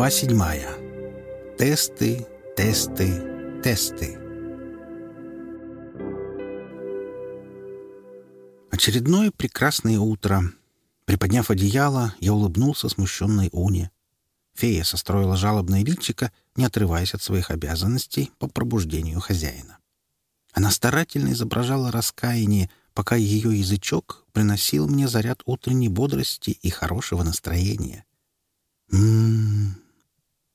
Глава 7. Тесты, тесты, тесты. Очередное прекрасное утро. Приподняв одеяло, я улыбнулся смущенной Уне. Фея состроила жалобное личико, не отрываясь от своих обязанностей по пробуждению хозяина. Она старательно изображала раскаяние, пока ее язычок приносил мне заряд утренней бодрости и хорошего настроения. М-м-м,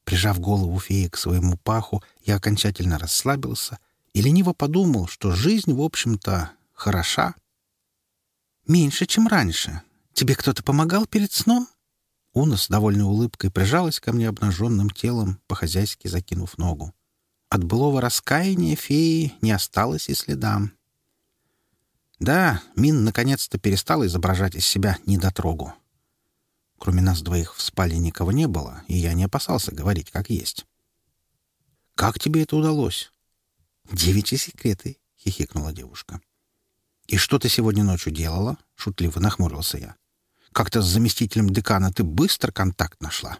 Прижав голову феи к своему паху, я окончательно расслабился и лениво подумал, что жизнь, в общем-то, хороша. «Меньше, чем раньше. Тебе кто-то помогал перед сном?» Уна с довольной улыбкой прижалась ко мне обнаженным телом, по-хозяйски закинув ногу. От былого раскаяния феи не осталось и следа. Да, Мин наконец-то перестал изображать из себя недотрогу. Кроме нас двоих в спале никого не было, и я не опасался говорить, как есть. «Как тебе это удалось?» «Девичьи секреты», — хихикнула девушка. «И что ты сегодня ночью делала?» — шутливо нахмурился я. «Как-то с заместителем декана ты быстро контакт нашла».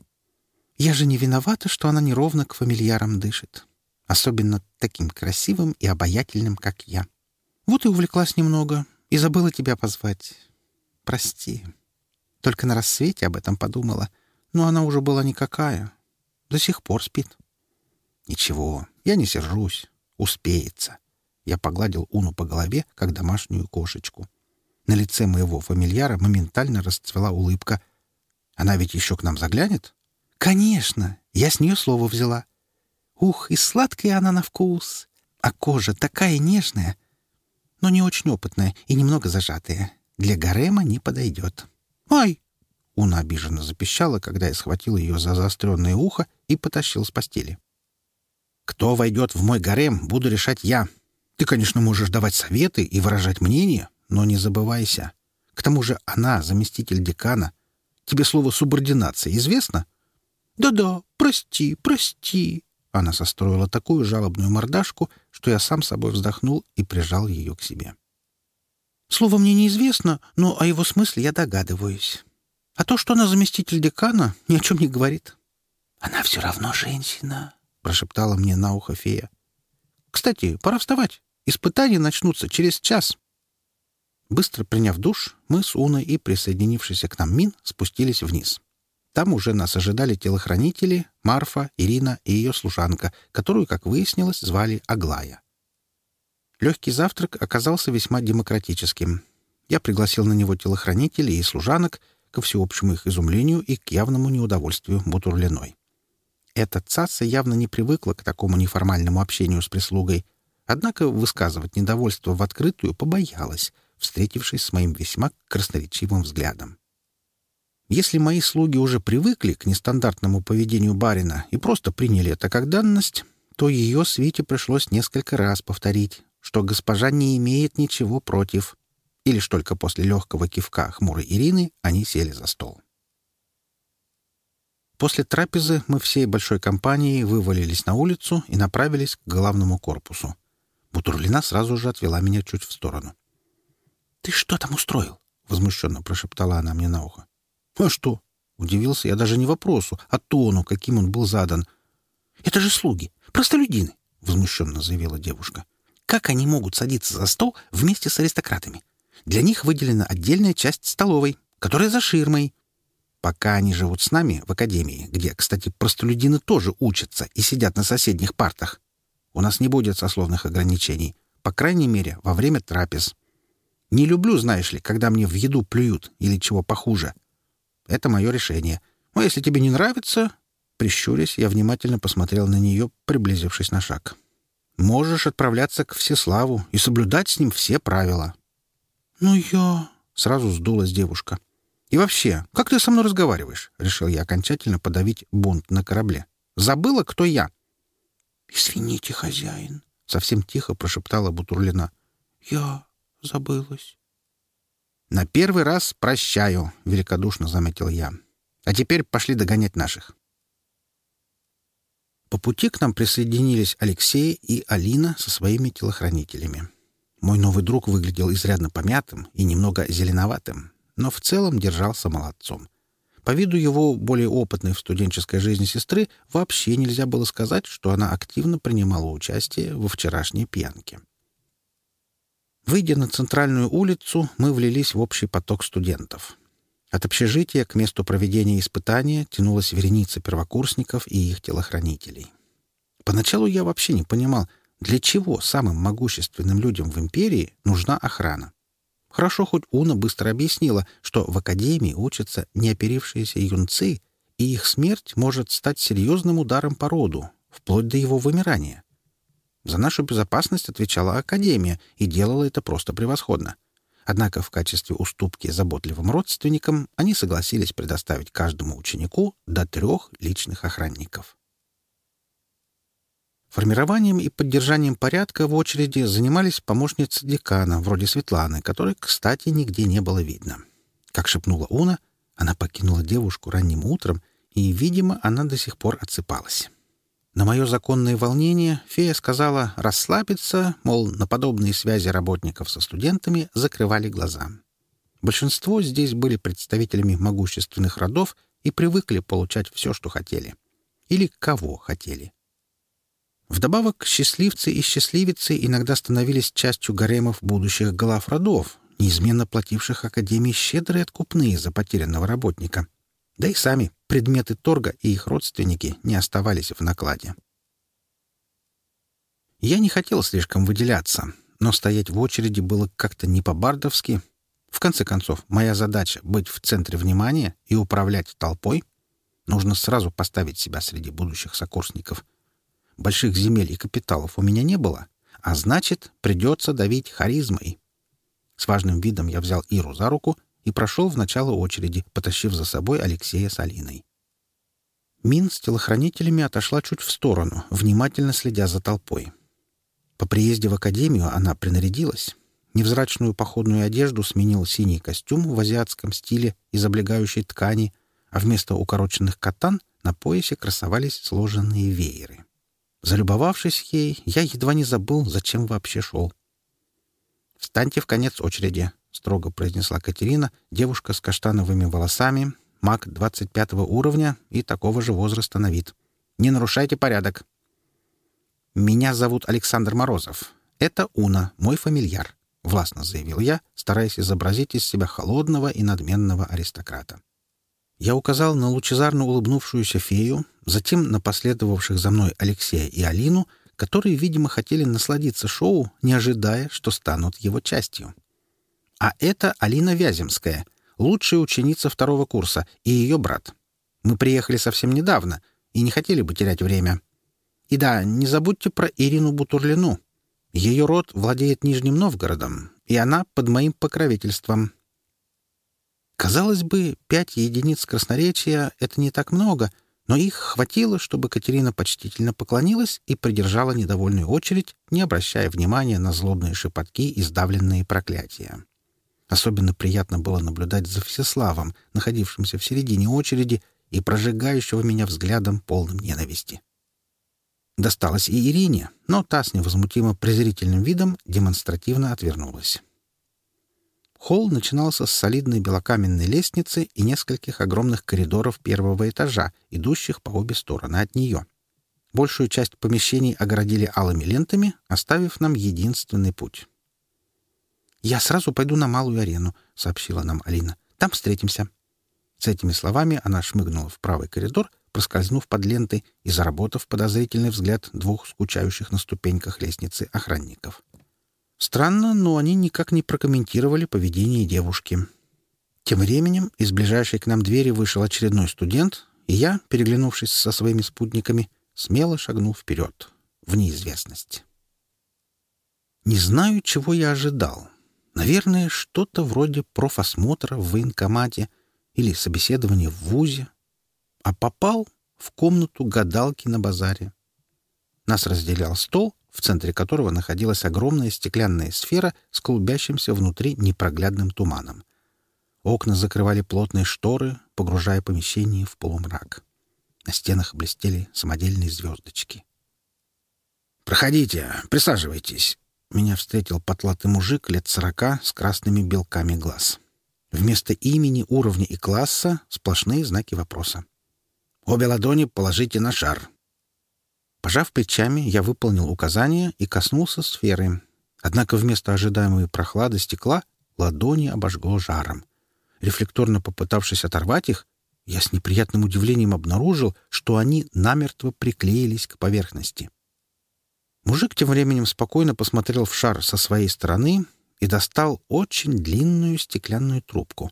«Я же не виновата, что она неровно к фамильярам дышит. Особенно таким красивым и обаятельным, как я. Вот и увлеклась немного, и забыла тебя позвать. Прости». Только на рассвете об этом подумала. Но она уже была никакая. До сих пор спит. Ничего, я не сержусь. Успеется. Я погладил Уну по голове, как домашнюю кошечку. На лице моего фамильяра моментально расцвела улыбка. Она ведь еще к нам заглянет? Конечно, я с нее слово взяла. Ух, и сладкая она на вкус. А кожа такая нежная, но не очень опытная и немного зажатая. Для гарема не подойдет. Ай!» Он обиженно запищала, когда я схватил ее за заостренное ухо и потащил с постели. «Кто войдет в мой гарем, буду решать я. Ты, конечно, можешь давать советы и выражать мнение, но не забывайся. К тому же она заместитель декана. Тебе слово «субординация» известно?» «Да-да, прости, прости». Она состроила такую жалобную мордашку, что я сам собой вздохнул и прижал ее к себе. Слово мне неизвестно, но о его смысле я догадываюсь. А то, что она заместитель декана, ни о чем не говорит. Она все равно женщина, прошептала мне на ухо фея. Кстати, пора вставать. Испытания начнутся через час. Быстро приняв душ, мы с Уной и присоединившийся к нам Мин спустились вниз. Там уже нас ожидали телохранители, Марфа, Ирина и ее служанка, которую, как выяснилось, звали Аглая. Легкий завтрак оказался весьма демократическим. Я пригласил на него телохранителей и служанок, ко всеобщему их изумлению и к явному неудовольствию Бутурлиной. Эта цаца явно не привыкла к такому неформальному общению с прислугой, однако высказывать недовольство в открытую побоялась, встретившись с моим весьма красноречивым взглядом. Если мои слуги уже привыкли к нестандартному поведению барина и просто приняли это как данность, то ее свите пришлось несколько раз повторить, что госпожа не имеет ничего против, и лишь только после легкого кивка хмурой Ирины они сели за стол. После трапезы мы всей большой компанией вывалились на улицу и направились к главному корпусу. Бутурлина сразу же отвела меня чуть в сторону. «Ты что там устроил?» — возмущенно прошептала она мне на ухо. «А что?» — удивился я даже не вопросу, а тону, каким он был задан. «Это же слуги, простолюдины!» — возмущенно заявила девушка как они могут садиться за стол вместе с аристократами. Для них выделена отдельная часть столовой, которая за ширмой. Пока они живут с нами в академии, где, кстати, простолюдины тоже учатся и сидят на соседних партах, у нас не будет сословных ограничений, по крайней мере, во время трапез. Не люблю, знаешь ли, когда мне в еду плюют или чего похуже. Это мое решение. Но если тебе не нравится... Прищурясь, я внимательно посмотрел на нее, приблизившись на шаг можешь отправляться к Всеславу и соблюдать с ним все правила». «Ну я...» — сразу сдулась девушка. «И вообще, как ты со мной разговариваешь?» — решил я окончательно подавить бунт на корабле. «Забыла, кто я?» «Извините, хозяин», — совсем тихо прошептала Бутурлина. «Я забылась». «На первый раз прощаю», — великодушно заметил я. «А теперь пошли догонять наших». По пути к нам присоединились Алексей и Алина со своими телохранителями. Мой новый друг выглядел изрядно помятым и немного зеленоватым, но в целом держался молодцом. По виду его более опытной в студенческой жизни сестры вообще нельзя было сказать, что она активно принимала участие во вчерашней пьянке. Выйдя на центральную улицу, мы влились в общий поток студентов — от общежития к месту проведения испытания тянулась вереница первокурсников и их телохранителей. Поначалу я вообще не понимал, для чего самым могущественным людям в империи нужна охрана. Хорошо, хоть Уна быстро объяснила, что в академии учатся неоперившиеся юнцы, и их смерть может стать серьезным ударом по роду, вплоть до его вымирания. За нашу безопасность отвечала академия и делала это просто превосходно — Однако в качестве уступки заботливым родственникам они согласились предоставить каждому ученику до трех личных охранников. Формированием и поддержанием порядка в очереди занимались помощницы декана, вроде Светланы, которой, кстати, нигде не было видно. Как шепнула Уна, она покинула девушку ранним утром, и, видимо, она до сих пор отсыпалась. На мое законное волнение фея сказала расслабиться, мол, на подобные связи работников со студентами закрывали глаза. Большинство здесь были представителями могущественных родов и привыкли получать все, что хотели. Или кого хотели. Вдобавок, счастливцы и счастливицы иногда становились частью гаремов будущих глав родов, неизменно плативших Академии щедрые откупные за потерянного работника — да и сами предметы торга и их родственники не оставались в накладе. Я не хотел слишком выделяться, но стоять в очереди было как-то не по-бардовски. В конце концов, моя задача — быть в центре внимания и управлять толпой. Нужно сразу поставить себя среди будущих сокурсников. Больших земель и капиталов у меня не было, а значит, придется давить харизмой. С важным видом я взял Иру за руку и прошел в начало очереди, потащив за собой Алексея с Алиной. Мин с телохранителями отошла чуть в сторону, внимательно следя за толпой. По приезде в академию она принарядилась. Невзрачную походную одежду сменил синий костюм в азиатском стиле из облегающей ткани, а вместо укороченных катан на поясе красовались сложенные вееры. Залюбовавшись ей, я едва не забыл, зачем вообще шел. «Встаньте в конец очереди», строго произнесла Катерина, девушка с каштановыми волосами, маг 25 уровня и такого же возраста на вид. «Не нарушайте порядок!» «Меня зовут Александр Морозов. Это Уна, мой фамильяр», — властно заявил я, стараясь изобразить из себя холодного и надменного аристократа. Я указал на лучезарно улыбнувшуюся фею, затем на последовавших за мной Алексея и Алину, которые, видимо, хотели насладиться шоу, не ожидая, что станут его частью. А это Алина Вяземская, лучшая ученица второго курса, и ее брат. Мы приехали совсем недавно и не хотели бы терять время. И да, не забудьте про Ирину Бутурлину. Ее род владеет Нижним Новгородом, и она под моим покровительством. Казалось бы, пять единиц красноречия — это не так много, но их хватило, чтобы Катерина почтительно поклонилась и придержала недовольную очередь, не обращая внимания на злобные шепотки и сдавленные проклятия. Особенно приятно было наблюдать за Всеславом, находившимся в середине очереди и прожигающего меня взглядом полным ненависти. Досталось и Ирине, но та с невозмутимо презрительным видом демонстративно отвернулась. Холл начинался с солидной белокаменной лестницы и нескольких огромных коридоров первого этажа, идущих по обе стороны от нее. Большую часть помещений огородили алыми лентами, оставив нам единственный путь. «Я сразу пойду на Малую арену», — сообщила нам Алина. «Там встретимся». С этими словами она шмыгнула в правый коридор, проскользнув под лентой и заработав подозрительный взгляд двух скучающих на ступеньках лестницы охранников. Странно, но они никак не прокомментировали поведение девушки. Тем временем из ближайшей к нам двери вышел очередной студент, и я, переглянувшись со своими спутниками, смело шагнул вперед, в неизвестность. Не знаю, чего я ожидал, Наверное, что-то вроде профосмотра в военкомате или собеседования в ВУЗе. А попал в комнату гадалки на базаре. Нас разделял стол, в центре которого находилась огромная стеклянная сфера с клубящимся внутри непроглядным туманом. Окна закрывали плотные шторы, погружая помещение в полумрак. На стенах блестели самодельные звездочки. «Проходите, присаживайтесь», меня встретил потлатый мужик лет сорока с красными белками глаз. Вместо имени, уровня и класса — сплошные знаки вопроса. «Обе ладони положите на шар». Пожав плечами, я выполнил указание и коснулся сферы. Однако вместо ожидаемой прохлады стекла ладони обожгло жаром. Рефлекторно попытавшись оторвать их, я с неприятным удивлением обнаружил, что они намертво приклеились к поверхности. Мужик тем временем спокойно посмотрел в шар со своей стороны и достал очень длинную стеклянную трубку.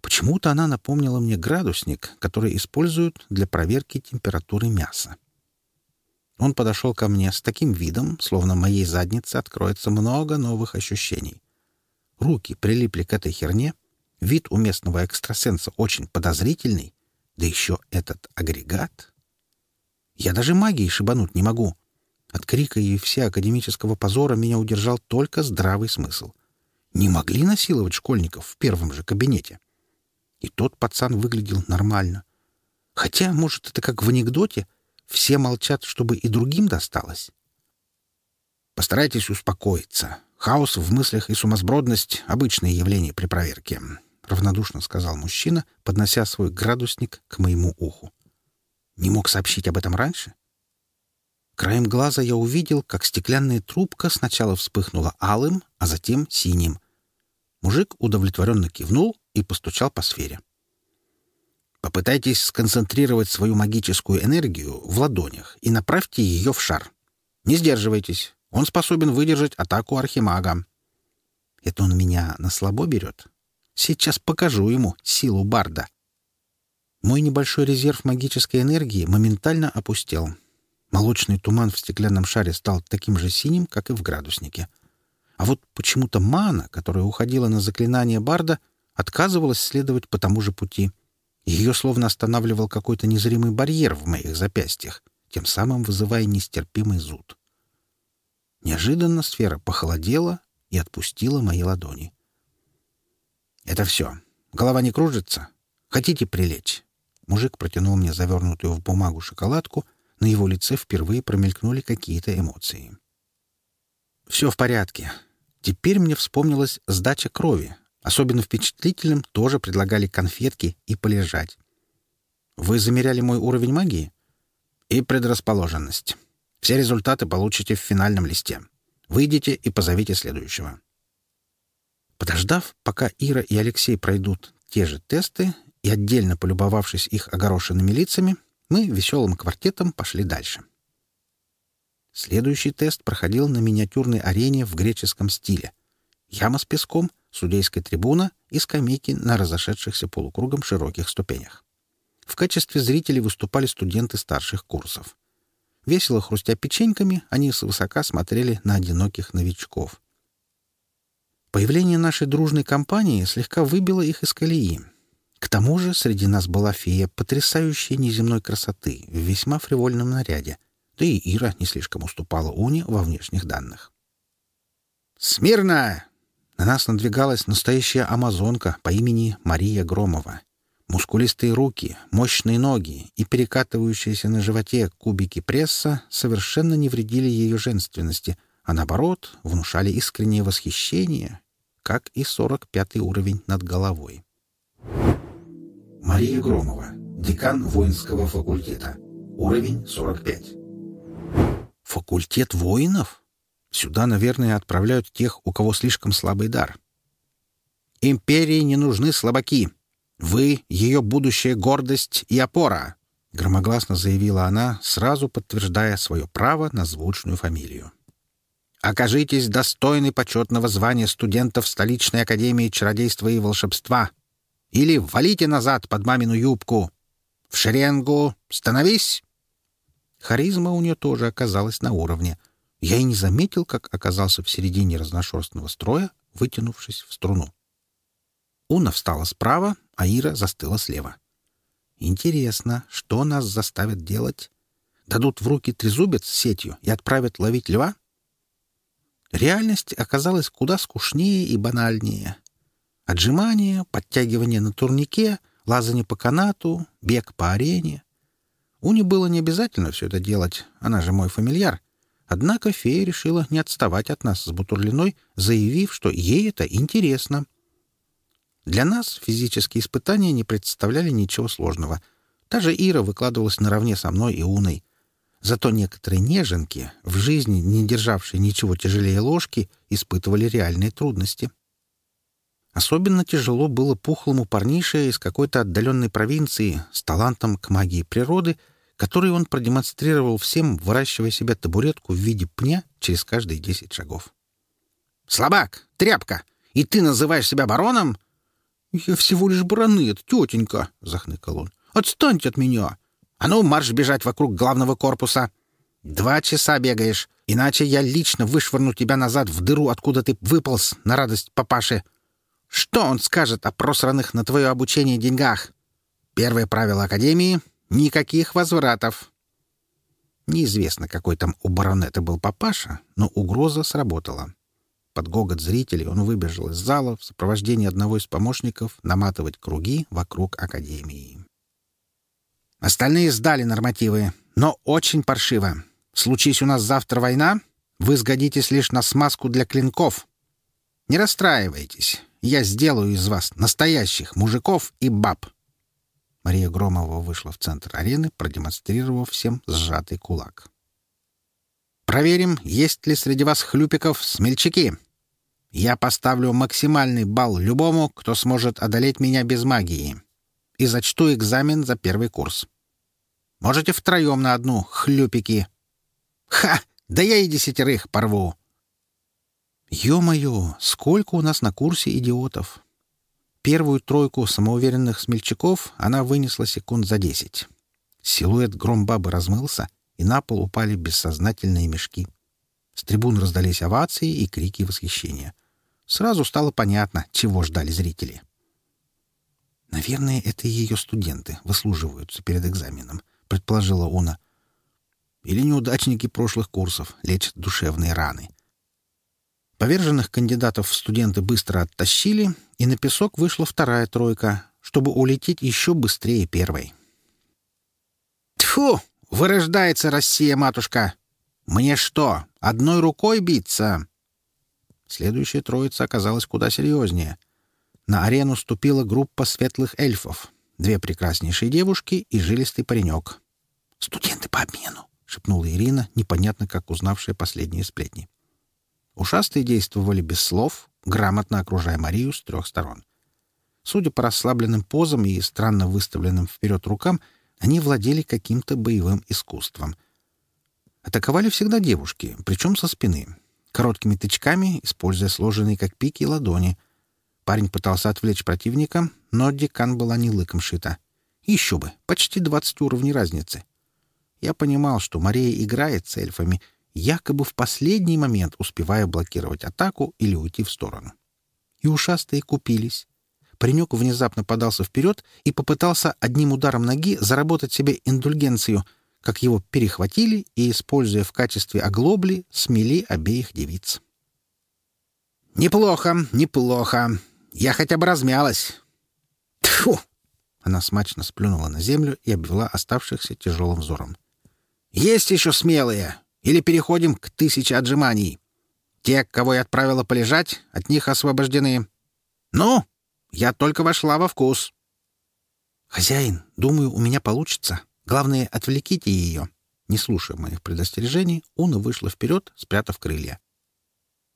Почему-то она напомнила мне градусник, который используют для проверки температуры мяса. Он подошел ко мне с таким видом, словно моей заднице откроется много новых ощущений. Руки прилипли к этой херне, вид у местного экстрасенса очень подозрительный, да еще этот агрегат. Я даже магией шибануть не могу — от крика и все академического позора меня удержал только здравый смысл. Не могли насиловать школьников в первом же кабинете. И тот пацан выглядел нормально. Хотя, может, это как в анекдоте, все молчат, чтобы и другим досталось. Постарайтесь успокоиться. Хаос в мыслях и сумасбродность — обычные явления при проверке. — равнодушно сказал мужчина, поднося свой градусник к моему уху. «Не мог сообщить об этом раньше? Краем глаза я увидел, как стеклянная трубка сначала вспыхнула алым, а затем синим. Мужик удовлетворенно кивнул и постучал по сфере. Попытайтесь сконцентрировать свою магическую энергию в ладонях и направьте ее в шар. Не сдерживайтесь, он способен выдержать атаку архимага. Это он меня на слабо берет? Сейчас покажу ему силу барда. Мой небольшой резерв магической энергии моментально опустел — Молочный туман в стеклянном шаре стал таким же синим, как и в градуснике. А вот почему-то мана, которая уходила на заклинание Барда, отказывалась следовать по тому же пути. Ее словно останавливал какой-то незримый барьер в моих запястьях, тем самым вызывая нестерпимый зуд. Неожиданно сфера похолодела и отпустила мои ладони. «Это все. Голова не кружится? Хотите прилечь?» Мужик протянул мне завернутую в бумагу шоколадку — на его лице впервые промелькнули какие-то эмоции. «Все в порядке. Теперь мне вспомнилась сдача крови. Особенно впечатлительным тоже предлагали конфетки и полежать. Вы замеряли мой уровень магии?» «И предрасположенность. Все результаты получите в финальном листе. Выйдите и позовите следующего». Подождав, пока Ира и Алексей пройдут те же тесты и отдельно полюбовавшись их огорошенными лицами, мы веселым квартетом пошли дальше. Следующий тест проходил на миниатюрной арене в греческом стиле. Яма с песком, судейская трибуна и скамейки на разошедшихся полукругом широких ступенях. В качестве зрителей выступали студенты старших курсов. Весело хрустя печеньками, они свысока смотрели на одиноких новичков. Появление нашей дружной компании слегка выбило их из колеи, к тому же среди нас была фея потрясающей неземной красоты в весьма фривольном наряде, да и Ира не слишком уступала Уне во внешних данных. «Смирно!» На нас надвигалась настоящая амазонка по имени Мария Громова. Мускулистые руки, мощные ноги и перекатывающиеся на животе кубики пресса совершенно не вредили ее женственности, а наоборот внушали искреннее восхищение, как и 45-й уровень над головой. Мария Громова, декан воинского факультета. Уровень 45. Факультет воинов? Сюда, наверное, отправляют тех, у кого слишком слабый дар. Империи не нужны слабаки. Вы — ее будущая гордость и опора, — громогласно заявила она, сразу подтверждая свое право на звучную фамилию. «Окажитесь достойны почетного звания студентов столичной академии чародейства и волшебства», или валите назад под мамину юбку! В шеренгу! Становись!» Харизма у нее тоже оказалась на уровне. Я и не заметил, как оказался в середине разношерстного строя, вытянувшись в струну. Уна встала справа, а Ира застыла слева. Интересно, что нас заставят делать? Дадут в руки трезубец с сетью и отправят ловить льва? Реальность оказалась куда скучнее и банальнее. Отжимания, подтягивания на турнике, лазание по канату, бег по арене. Уне было не обязательно все это делать, она же мой фамильяр. Однако фея решила не отставать от нас с Бутурлиной, заявив, что ей это интересно. Для нас физические испытания не представляли ничего сложного. Та же Ира выкладывалась наравне со мной и Уной. Зато некоторые неженки, в жизни не державшие ничего тяжелее ложки, испытывали реальные трудности — Особенно тяжело было пухлому парнише из какой-то отдаленной провинции с талантом к магии природы, который он продемонстрировал всем, выращивая себе табуретку в виде пня через каждые десять шагов. «Слабак! Тряпка! И ты называешь себя бароном?» «Я всего лишь баронет, тетенька!» — захныкал он. «Отстаньте от меня! А ну, марш бежать вокруг главного корпуса! Два часа бегаешь, иначе я лично вышвырну тебя назад в дыру, откуда ты выполз, на радость папаше!» Что он скажет о просранных на твое обучение деньгах? Первое правило Академии — никаких возвратов. Неизвестно, какой там у баронета был папаша, но угроза сработала. Под гогот зрителей он выбежал из зала в сопровождении одного из помощников наматывать круги вокруг Академии. Остальные сдали нормативы, но очень паршиво. Случись у нас завтра война, вы сгодитесь лишь на смазку для клинков. Не расстраивайтесь. Я сделаю из вас настоящих мужиков и баб!» Мария Громова вышла в центр арены, продемонстрировав всем сжатый кулак. «Проверим, есть ли среди вас хлюпиков смельчаки. Я поставлю максимальный балл любому, кто сможет одолеть меня без магии, и зачту экзамен за первый курс. Можете втроем на одну, хлюпики!» «Ха! Да я и десятерых порву!» Ё-моё, сколько у нас на курсе идиотов! Первую тройку самоуверенных смельчаков она вынесла секунд за десять. Силуэт громбабы размылся, и на пол упали бессознательные мешки. С трибун раздались овации и крики восхищения. Сразу стало понятно, чего ждали зрители. «Наверное, это ее студенты выслуживаются перед экзаменом», — предположила она, «Или неудачники прошлых курсов лечат душевные раны», Поверженных кандидатов в студенты быстро оттащили, и на песок вышла вторая тройка, чтобы улететь еще быстрее первой. «Тьфу! Вырождается Россия, матушка! Мне что, одной рукой биться?» Следующая троица оказалась куда серьезнее. На арену ступила группа светлых эльфов, две прекраснейшие девушки и жилистый паренек. «Студенты по обмену!» — шепнула Ирина, непонятно как узнавшая последние сплетни. — Ушастые действовали без слов, грамотно окружая Марию с трех сторон. Судя по расслабленным позам и странно выставленным вперед рукам, они владели каким-то боевым искусством. Атаковали всегда девушки, причем со спины, короткими тычками, используя сложенные как пики ладони. Парень пытался отвлечь противника, но декан была не лыком шита. Еще бы, почти 20 уровней разницы. Я понимал, что Мария играет с эльфами — якобы в последний момент успевая блокировать атаку или уйти в сторону. И ушастые купились. Паренек внезапно подался вперед и попытался одним ударом ноги заработать себе индульгенцию, как его перехватили и, используя в качестве оглобли, смели обеих девиц. «Неплохо, неплохо. Я хотя бы размялась». «Тьфу!» Она смачно сплюнула на землю и обвела оставшихся тяжелым взором. «Есть еще смелые! или переходим к тысяче отжиманий. Те, кого я отправила полежать, от них освобождены. Ну, я только вошла во вкус. Хозяин, думаю, у меня получится. Главное, отвлеките ее. Не слушая моих предостережений, Уна вышла вперед, спрятав крылья.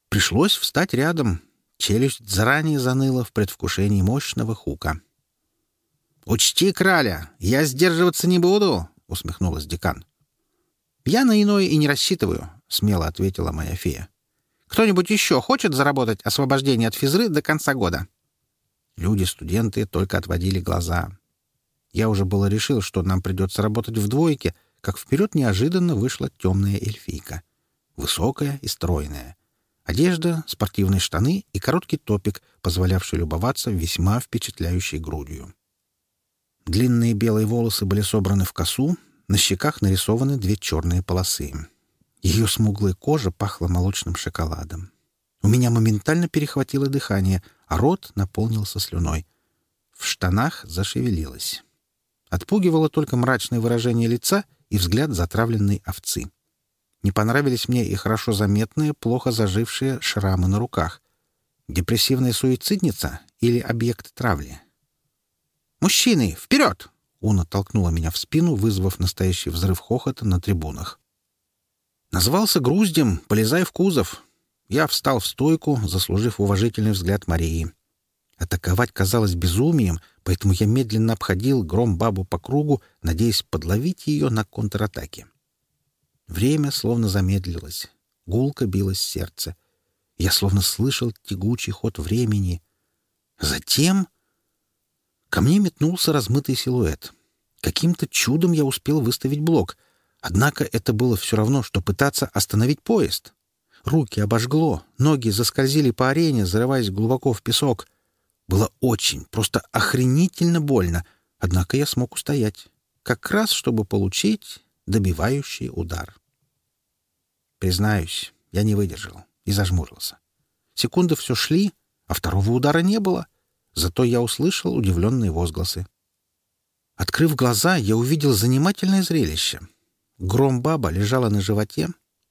Пришлось встать рядом. Челюсть заранее заныла в предвкушении мощного хука. «Учти, краля, я сдерживаться не буду», — усмехнулась декан. «Я на иное и не рассчитываю», — смело ответила моя фея. «Кто-нибудь еще хочет заработать освобождение от физры до конца года?» Люди-студенты только отводили глаза. Я уже было решил, что нам придется работать в двойке, как вперед неожиданно вышла темная эльфийка. Высокая и стройная. Одежда, спортивные штаны и короткий топик, позволявший любоваться весьма впечатляющей грудью. Длинные белые волосы были собраны в косу, на щеках нарисованы две черные полосы. Ее смуглая кожа пахла молочным шоколадом. У меня моментально перехватило дыхание, а рот наполнился слюной. В штанах зашевелилась. Отпугивало только мрачное выражение лица и взгляд затравленной овцы. Не понравились мне и хорошо заметные, плохо зажившие шрамы на руках. Депрессивная суицидница или объект травли? «Мужчины, вперед!» Она толкнула меня в спину, вызвав настоящий взрыв хохота на трибунах. Назвался груздем, полезай в кузов. Я встал в стойку, заслужив уважительный взгляд Марии. Атаковать казалось безумием, поэтому я медленно обходил гром бабу по кругу, надеясь подловить ее на контратаке. Время словно замедлилось. Гулко билось сердце. Я словно слышал тягучий ход времени. Затем ко мне метнулся размытый силуэт. Каким-то чудом я успел выставить блок. Однако это было все равно, что пытаться остановить поезд. Руки обожгло, ноги заскользили по арене, зарываясь глубоко в песок. Было очень, просто охренительно больно, однако я смог устоять, как раз чтобы получить добивающий удар. Признаюсь, я не выдержал и зажмурился. Секунды все шли, а второго удара не было. Зато я услышал удивленные возгласы. Открыв глаза, я увидел занимательное зрелище. Гром-баба лежала на животе,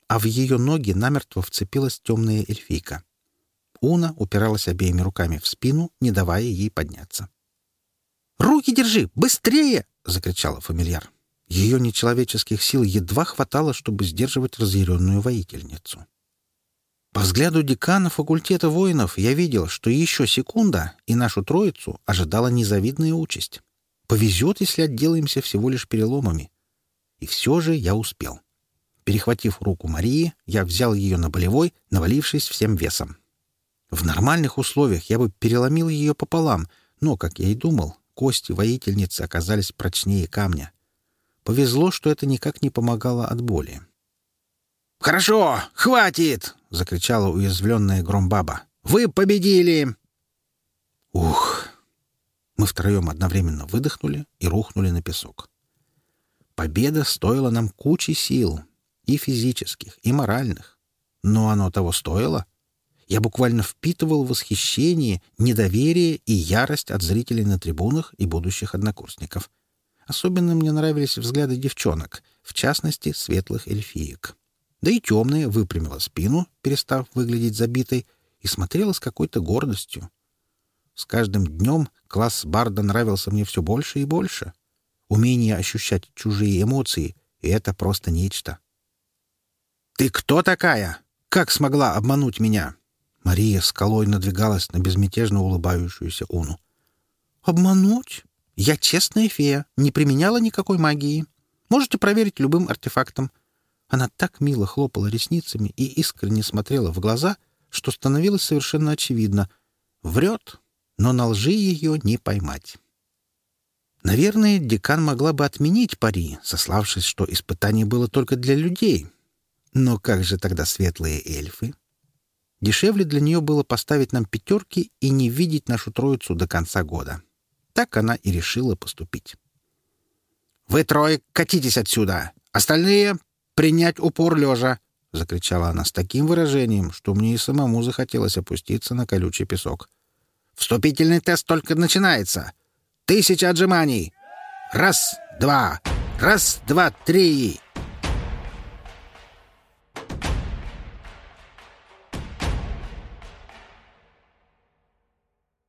а в ее ноги намертво вцепилась темная эльфийка. Уна упиралась обеими руками в спину, не давая ей подняться. «Руки держи! Быстрее!» — закричала фамильяр. Ее нечеловеческих сил едва хватало, чтобы сдерживать разъяренную воительницу. По взгляду декана факультета воинов я видел, что еще секунда, и нашу троицу ожидала незавидная участь. Повезет, если отделаемся всего лишь переломами. И все же я успел. Перехватив руку Марии, я взял ее на болевой, навалившись всем весом. В нормальных условиях я бы переломил ее пополам, но, как я и думал, кости воительницы оказались прочнее камня. Повезло, что это никак не помогало от боли. «Хорошо, хватит!» — закричала уязвленная Громбаба. «Вы победили!» «Ух!» Мы втроем одновременно выдохнули и рухнули на песок. Победа стоила нам кучи сил, и физических, и моральных. Но оно того стоило. Я буквально впитывал восхищение, недоверие и ярость от зрителей на трибунах и будущих однокурсников. Особенно мне нравились взгляды девчонок, в частности, светлых эльфиек. Да и темная выпрямила спину, перестав выглядеть забитой, и смотрела с какой-то гордостью. С каждым днем класс Барда нравился мне все больше и больше. Умение ощущать чужие эмоции и — это просто нечто. «Ты кто такая? Как смогла обмануть меня?» Мария скалой надвигалась на безмятежно улыбающуюся Уну. «Обмануть? Я честная фея, не применяла никакой магии. Можете проверить любым артефактом». Она так мило хлопала ресницами и искренне смотрела в глаза, что становилось совершенно очевидно. «Врет, но на лжи ее не поймать. Наверное, декан могла бы отменить пари, сославшись, что испытание было только для людей. Но как же тогда светлые эльфы? Дешевле для нее было поставить нам пятерки и не видеть нашу троицу до конца года. Так она и решила поступить. «Вы трое катитесь отсюда! Остальные — принять упор лежа!» — закричала она с таким выражением, что мне и самому захотелось опуститься на колючий песок. Вступительный тест только начинается. Тысяча отжиманий. Раз, два, раз, два, три.